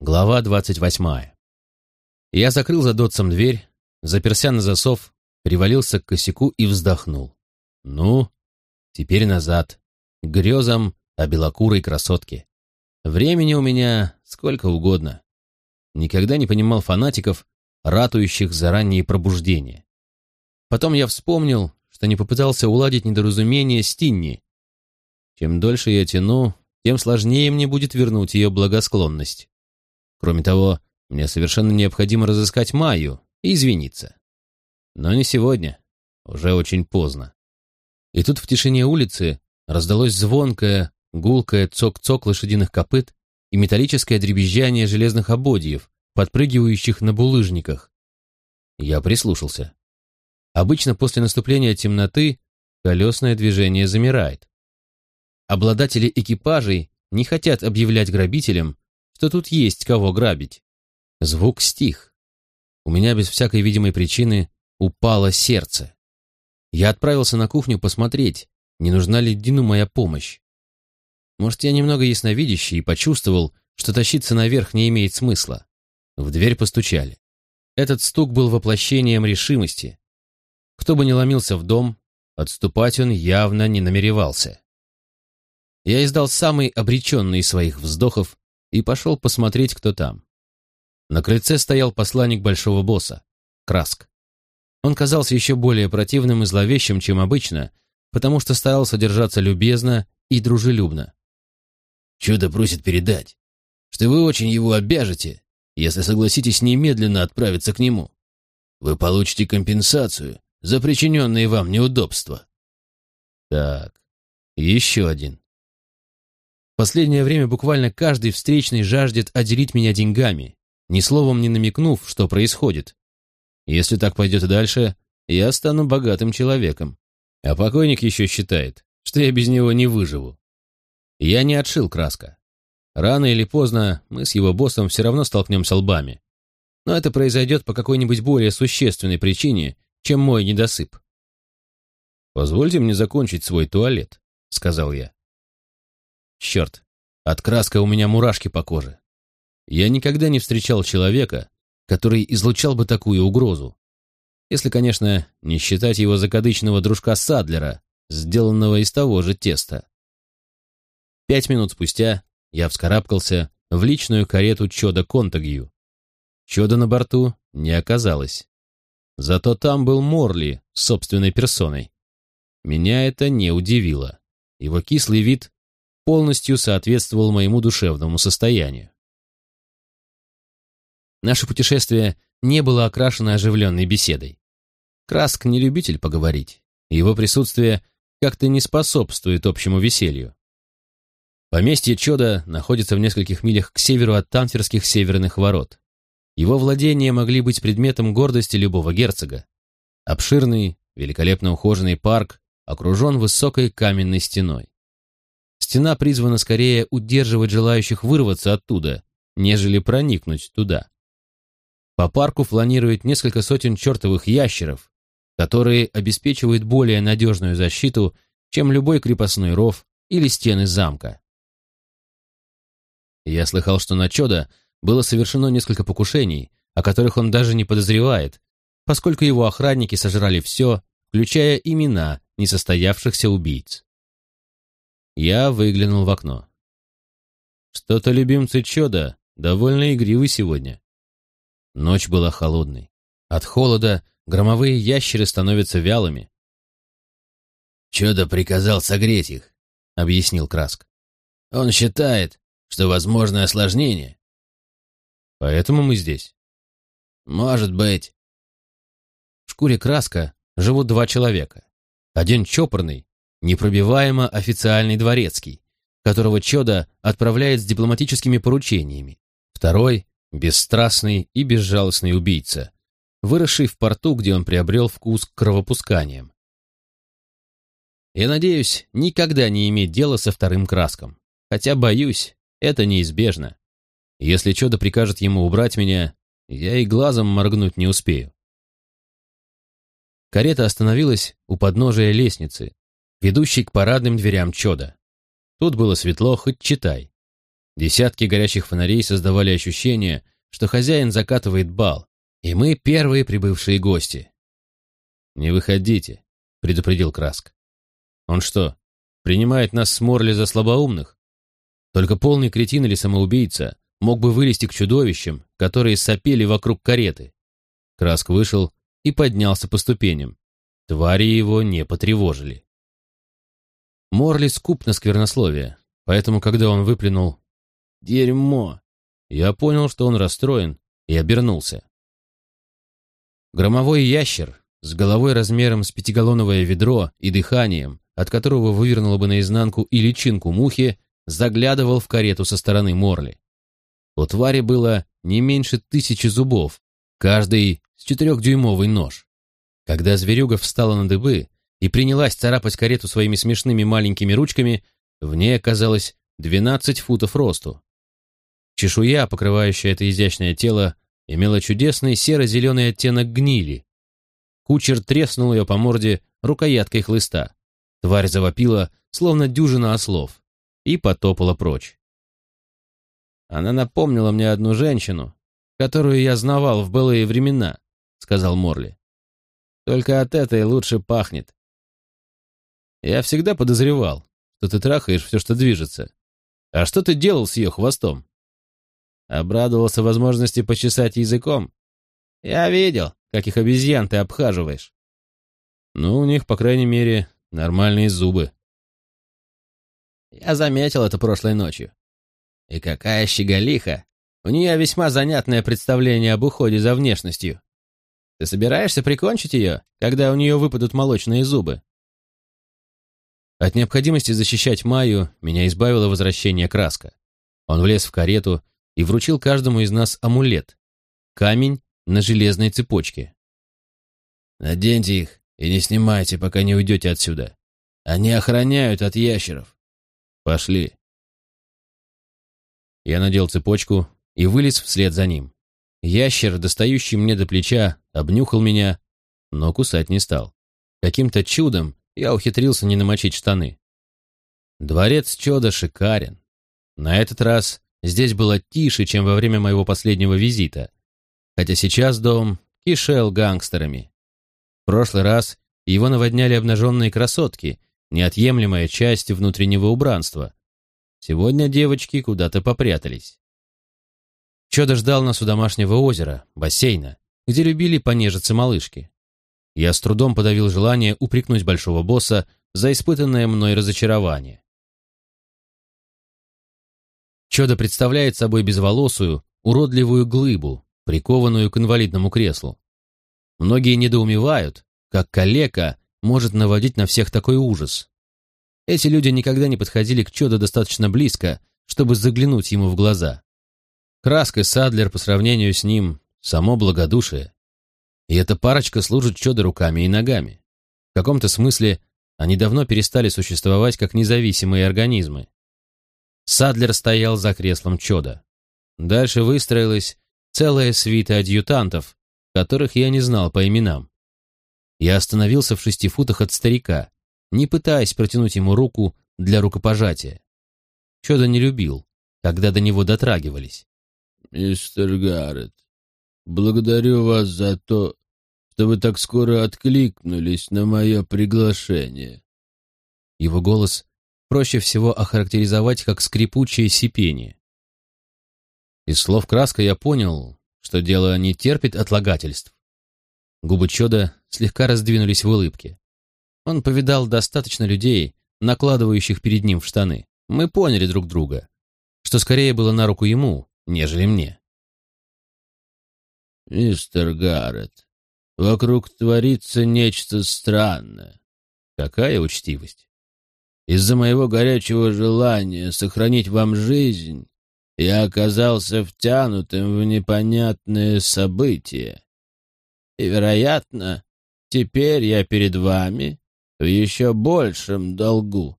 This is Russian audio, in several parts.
Глава двадцать восьмая. Я закрыл за Дотсом дверь, заперся на засов, привалился к косяку и вздохнул. Ну, теперь назад, к грезам о белокурой красотке. Времени у меня сколько угодно. Никогда не понимал фанатиков, ратующих за ранние пробуждения. Потом я вспомнил, что не попытался уладить недоразумение с Тинни. Чем дольше я тяну, тем сложнее мне будет вернуть ее благосклонность. Кроме того, мне совершенно необходимо разыскать Майю и извиниться. Но не сегодня. Уже очень поздно. И тут в тишине улицы раздалось звонкое, гулкое цок-цок лошадиных копыт и металлическое дребезжание железных ободьев, подпрыгивающих на булыжниках. Я прислушался. Обычно после наступления темноты колесное движение замирает. Обладатели экипажей не хотят объявлять грабителям, что тут есть кого грабить. Звук стих. У меня без всякой видимой причины упало сердце. Я отправился на кухню посмотреть, не нужна ли Дину моя помощь. Может, я немного ясновидящий и почувствовал, что тащиться наверх не имеет смысла. В дверь постучали. Этот стук был воплощением решимости. Кто бы ни ломился в дом, отступать он явно не намеревался. Я издал самый обреченный из своих вздохов и пошел посмотреть, кто там. На крыльце стоял посланник большого босса, Краск. Он казался еще более противным и зловещим, чем обычно, потому что старался держаться любезно и дружелюбно. «Чудо просит передать, что вы очень его обяжете, если согласитесь немедленно отправиться к нему. Вы получите компенсацию за причиненные вам неудобства». Так, еще один. Последнее время буквально каждый встречный жаждет отделить меня деньгами, ни словом не намекнув, что происходит. Если так пойдет дальше, я стану богатым человеком. А покойник еще считает, что я без него не выживу. Я не отшил краска. Рано или поздно мы с его боссом все равно столкнемся лбами. Но это произойдет по какой-нибудь более существенной причине, чем мой недосып. «Позвольте мне закончить свой туалет», — сказал я. Черт, от краска у меня мурашки по коже. Я никогда не встречал человека, который излучал бы такую угрозу. Если, конечно, не считать его закадычного дружка Садлера, сделанного из того же теста. Пять минут спустя я вскарабкался в личную карету Чода Контагью. Чода на борту не оказалось. Зато там был Морли собственной персоной. Меня это не удивило. Его кислый вид полностью соответствовал моему душевному состоянию. Наше путешествие не было окрашено оживленной беседой. Краск не любитель поговорить. Его присутствие как-то не способствует общему веселью. Поместье Чода находится в нескольких милях к северу от Танферских северных ворот. Его владения могли быть предметом гордости любого герцога. Обширный, великолепно ухоженный парк окружен высокой каменной стеной. Стена призвана скорее удерживать желающих вырваться оттуда, нежели проникнуть туда. По парку фланирует несколько сотен чертовых ящеров, которые обеспечивают более надежную защиту, чем любой крепостной ров или стены замка. Я слыхал, что на Чода было совершено несколько покушений, о которых он даже не подозревает, поскольку его охранники сожрали все, включая имена несостоявшихся убийц. Я выглянул в окно. Что-то любимцы Чода довольно игривы сегодня. Ночь была холодной. От холода громовые ящеры становятся вялыми. «Чудо приказал согреть их», — объяснил Краск. «Он считает, что возможно осложнение». «Поэтому мы здесь». «Может быть». В шкуре Краска живут два человека. Один чопорный, непробиваемо официальный дворецкий, которого Чода отправляет с дипломатическими поручениями. Второй Бесстрастный и безжалостный убийца, выросший в порту, где он приобрел вкус к кровопусканиям. Я надеюсь, никогда не иметь дела со вторым краском, хотя, боюсь, это неизбежно. Если Чудо прикажет ему убрать меня, я и глазом моргнуть не успею. Карета остановилась у подножия лестницы, ведущей к парадным дверям Чода. Тут было светло, хоть читай. Десятки горящих фонарей создавали ощущение, что хозяин закатывает бал, и мы первые прибывшие гости. «Не выходите», — предупредил Краск. «Он что, принимает нас с Морли за слабоумных? Только полный кретин или самоубийца мог бы вылезти к чудовищам, которые сопели вокруг кареты». Краск вышел и поднялся по ступеням. Твари его не потревожили. Морли скуп на сквернословие, поэтому, когда он выплюнул «Дерьмо!», я понял, что он расстроен, и обернулся. Громовой ящер с головой размером с пятигаллоновое ведро и дыханием, от которого вывернуло бы наизнанку и личинку мухи, заглядывал в карету со стороны Морли. У твари было не меньше тысячи зубов, каждый с четырехдюймовый нож. Когда зверюга встала на дыбы, и принялась царапать карету своими смешными маленькими ручками, в ней оказалось 12 футов росту. Чешуя, покрывающая это изящное тело, имела чудесный серо-зеленый оттенок гнили. Кучер треснул ее по морде рукояткой хлыста. Тварь завопила, словно дюжина ослов, и потопала прочь. «Она напомнила мне одну женщину, которую я знавал в былые времена», — сказал Морли. «Только от этой лучше пахнет. Я всегда подозревал, что ты трахаешь все, что движется. А что ты делал с ее хвостом? Обрадовался возможности почесать языком. Я видел, как их обезьян ты обхаживаешь. Ну, у них, по крайней мере, нормальные зубы. Я заметил это прошлой ночью. И какая щеголиха! У нее весьма занятное представление об уходе за внешностью. Ты собираешься прикончить ее, когда у нее выпадут молочные зубы? От необходимости защищать Майю меня избавило возвращение Краска. Он влез в карету и вручил каждому из нас амулет. Камень на железной цепочке. «Наденьте их и не снимайте, пока не уйдете отсюда. Они охраняют от ящеров. Пошли». Я надел цепочку и вылез вслед за ним. Ящер, достающий мне до плеча, обнюхал меня, но кусать не стал. Каким-то чудом я ухитрился не намочить штаны. Дворец Чода шикарен. На этот раз здесь было тише, чем во время моего последнего визита, хотя сейчас дом кишел гангстерами. В прошлый раз его наводняли обнаженные красотки, неотъемлемая часть внутреннего убранства. Сегодня девочки куда-то попрятались. Чудо ждал нас у домашнего озера, бассейна, где любили понежиться малышки. Я с трудом подавил желание упрекнуть большого босса за испытанное мной разочарование. Чудо представляет собой безволосую, уродливую глыбу, прикованную к инвалидному креслу. Многие недоумевают, как калека может наводить на всех такой ужас. Эти люди никогда не подходили к Чудо достаточно близко, чтобы заглянуть ему в глаза. Краска Садлер по сравнению с ним — само благодушие. И эта парочка служит чудо руками и ногами. В каком-то смысле они давно перестали существовать как независимые организмы. Садлер стоял за креслом чуда. Дальше выстроилась целая свита адъютантов, которых я не знал по именам. Я остановился в шести футах от старика, не пытаясь протянуть ему руку для рукопожатия. Чудо не любил, когда до него дотрагивались. «Мистер Гаррет, благодарю вас за то, что вы так скоро откликнулись на мое приглашение». Его голос проще всего охарактеризовать как скрипучее сипение. Из слов краска я понял, что дело не терпит отлагательств. Губы Чода слегка раздвинулись в улыбке. Он повидал достаточно людей, накладывающих перед ним в штаны. Мы поняли друг друга, что скорее было на руку ему, нежели мне. «Мистер Гаррет, Вокруг творится нечто странное. Какая учтивость. Из-за моего горячего желания сохранить вам жизнь я оказался втянутым в непонятные события. И, вероятно, теперь я перед вами в еще большем долгу.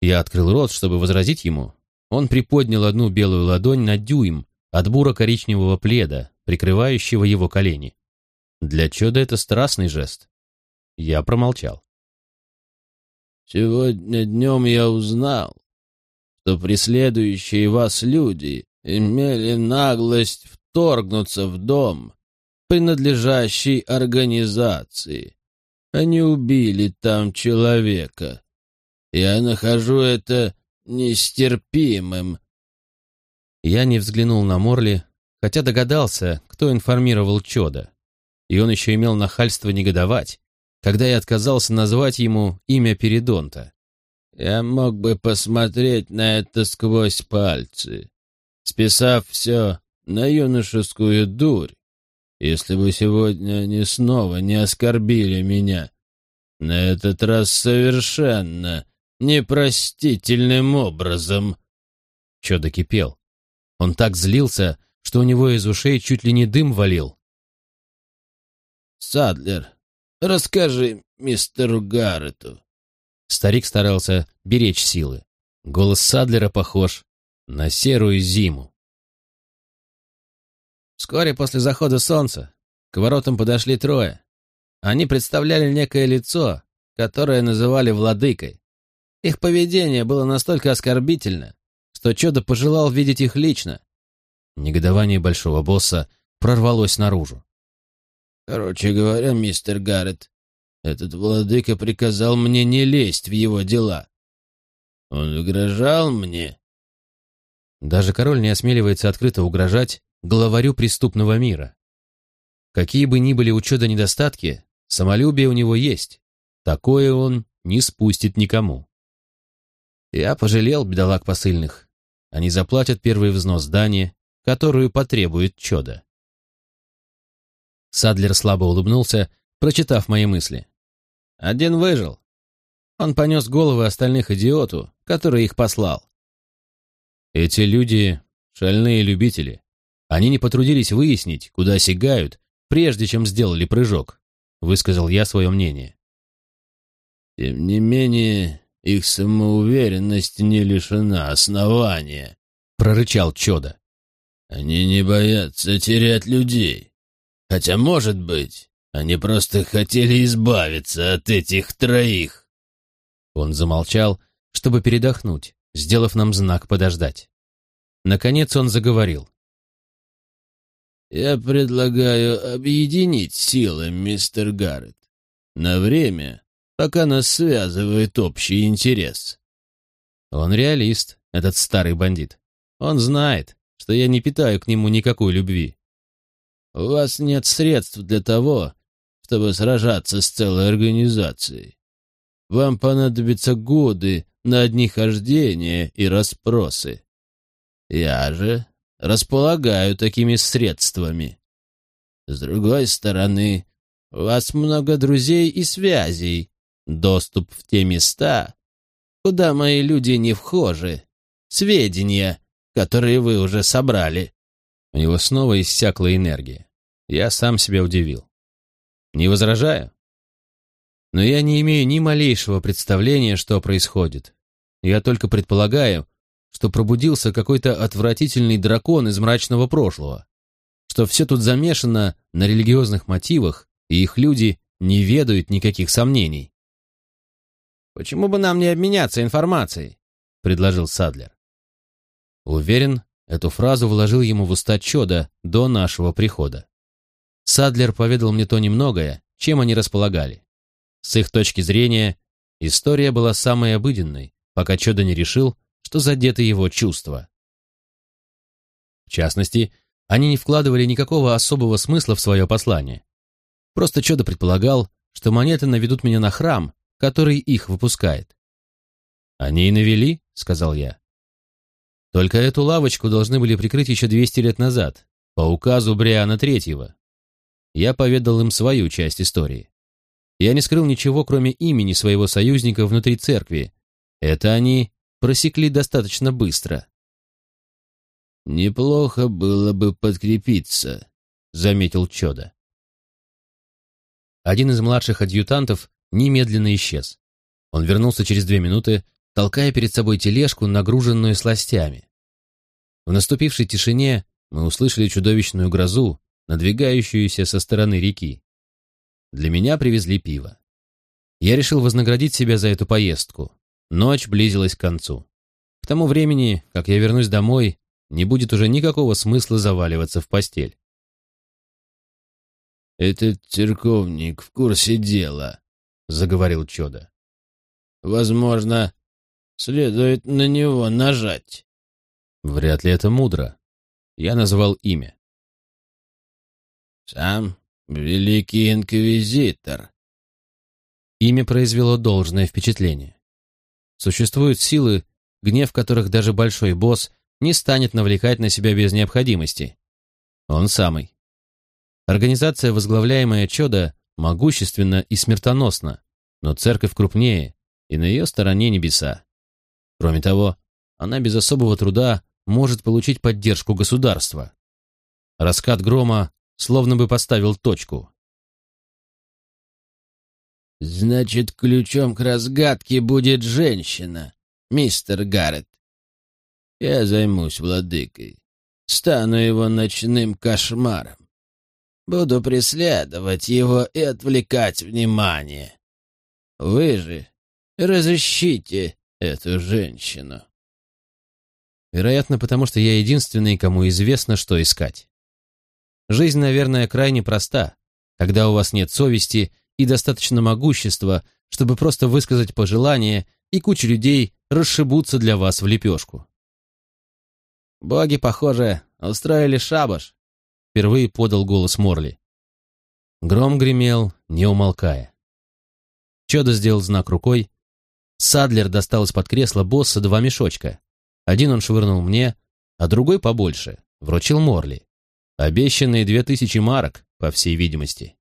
Я открыл рот, чтобы возразить ему. Он приподнял одну белую ладонь на дюйм от буро-коричневого пледа, прикрывающего его колени. Для чуда это страстный жест. Я промолчал. Сегодня днем я узнал, что преследующие вас люди имели наглость вторгнуться в дом, принадлежащий организации. Они убили там человека. Я нахожу это нестерпимым. Я не взглянул на Морли, хотя догадался, кто информировал Чода. И он еще имел нахальство негодовать, когда я отказался назвать ему имя Передонта. Я мог бы посмотреть на это сквозь пальцы, списав все на юношескую дурь, если бы сегодня они снова не оскорбили меня. На этот раз совершенно непростительным образом. Чё кипел. Он так злился, что у него из ушей чуть ли не дым валил. «Садлер, расскажи мистеру Гаррету». Старик старался беречь силы. Голос Садлера похож на серую зиму. Вскоре после захода солнца к воротам подошли трое. Они представляли некое лицо, которое называли владыкой. Их поведение было настолько оскорбительно, что Чудо пожелал видеть их лично. Негодование большого босса прорвалось наружу. «Короче говоря, мистер Гаррет, этот владыка приказал мне не лезть в его дела. Он угрожал мне». Даже король не осмеливается открыто угрожать главарю преступного мира. Какие бы ни были у Чуда недостатки, самолюбие у него есть. Такое он не спустит никому. Я пожалел бедолаг посыльных. Они заплатят первый взнос здания, которую потребует чудо. Садлер слабо улыбнулся, прочитав мои мысли. Один выжил. Он понес головы остальных идиоту, который их послал. Эти люди — шальные любители. Они не потрудились выяснить, куда сигают, прежде чем сделали прыжок, — высказал я свое мнение. Тем не менее, их самоуверенность не лишена основания, — прорычал Чода. Они не боятся терять людей. Хотя, может быть, они просто хотели избавиться от этих троих. Он замолчал, чтобы передохнуть, сделав нам знак подождать. Наконец он заговорил. «Я предлагаю объединить силы, мистер Гаррет. На время пока нас связывает общий интерес. Он реалист, этот старый бандит. Он знает, что я не питаю к нему никакой любви. У вас нет средств для того, чтобы сражаться с целой организацией. Вам понадобятся годы на одни хождения и расспросы. Я же располагаю такими средствами. С другой стороны, у вас много друзей и связей, Доступ в те места, куда мои люди не вхожи. Сведения, которые вы уже собрали. У него снова иссякла энергия. Я сам себя удивил. Не возражаю. Но я не имею ни малейшего представления, что происходит. Я только предполагаю, что пробудился какой-то отвратительный дракон из мрачного прошлого, что все тут замешано на религиозных мотивах, и их люди не ведают никаких сомнений. «Почему бы нам не обменяться информацией?» — предложил Садлер. Уверен, эту фразу вложил ему в уста Чода до нашего прихода. Садлер поведал мне то немногое, чем они располагали. С их точки зрения, история была самой обыденной, пока Чода не решил, что задеты его чувства. В частности, они не вкладывали никакого особого смысла в свое послание. Просто Чода предполагал, что монеты наведут меня на храм, который их выпускает. «Они и навели», — сказал я. «Только эту лавочку должны были прикрыть еще 200 лет назад, по указу Бриана Третьего». Я поведал им свою часть истории. Я не скрыл ничего, кроме имени своего союзника внутри церкви. Это они просекли достаточно быстро. «Неплохо было бы подкрепиться», — заметил Чода. Один из младших адъютантов немедленно исчез. Он вернулся через две минуты, толкая перед собой тележку, нагруженную сластями. В наступившей тишине мы услышали чудовищную грозу, надвигающуюся со стороны реки. Для меня привезли пиво. Я решил вознаградить себя за эту поездку. Ночь близилась к концу. К тому времени, как я вернусь домой, не будет уже никакого смысла заваливаться в постель. «Этот церковник в курсе дела», — заговорил Чода. «Возможно, следует на него нажать». Вряд ли это мудро. Я назвал имя. «Сам великий инквизитор». Имя произвело должное впечатление. Существуют силы, гнев которых даже большой босс не станет навлекать на себя без необходимости. Он самый. Организация, возглавляемая Чода, могущественна и смертоносна, но церковь крупнее, и на ее стороне небеса. Кроме того, она без особого труда может получить поддержку государства. Раскат грома словно бы поставил точку. «Значит, ключом к разгадке будет женщина, мистер Гаррет. Я займусь владыкой, стану его ночным кошмаром. Буду преследовать его и отвлекать внимание. Вы же разыщите эту женщину». Вероятно, потому что я единственный, кому известно, что искать. Жизнь, наверное, крайне проста, когда у вас нет совести и достаточно могущества, чтобы просто высказать пожелание, и куча людей расшибутся для вас в лепешку. «Боги, похоже, устроили шабаш», — впервые подал голос Морли. Гром гремел, не умолкая. Чудо сделал знак рукой. Садлер достал из-под кресла босса два мешочка. Один он швырнул мне, а другой побольше, вручил Морли. Обещанные две тысячи марок, по всей видимости.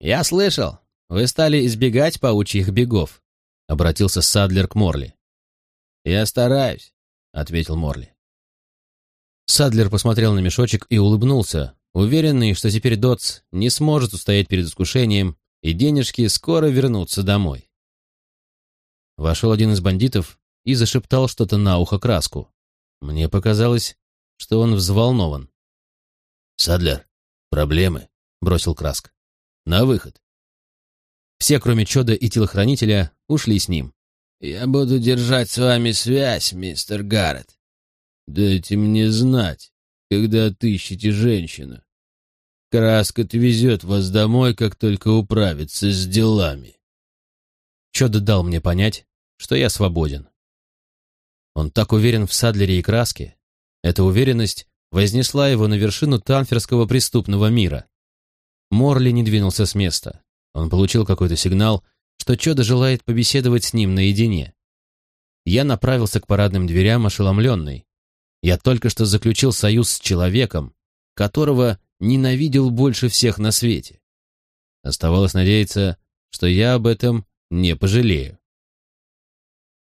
«Я слышал, вы стали избегать паучьих бегов», — обратился Садлер к Морли. «Я стараюсь», — ответил Морли. Садлер посмотрел на мешочек и улыбнулся, уверенный, что теперь Дотс не сможет устоять перед искушением, и денежки скоро вернутся домой. Вошел один из бандитов и зашептал что-то на ухо краску. Мне показалось, что он взволнован. «Садлер, проблемы», — бросил Краск. «На выход». Все, кроме Чода и телохранителя, ушли с ним. «Я буду держать с вами связь, мистер Гаррет. Дайте мне знать, когда отыщете женщину. Краск отвезет вас домой, как только управится с делами». Чода дал мне понять, что я свободен. Он так уверен в Садлере и Краске. Эта уверенность вознесла его на вершину танферского преступного мира. Морли не двинулся с места. Он получил какой-то сигнал, что Чода желает побеседовать с ним наедине. Я направился к парадным дверям ошеломленный. Я только что заключил союз с человеком, которого ненавидел больше всех на свете. Оставалось надеяться, что я об этом не пожалею.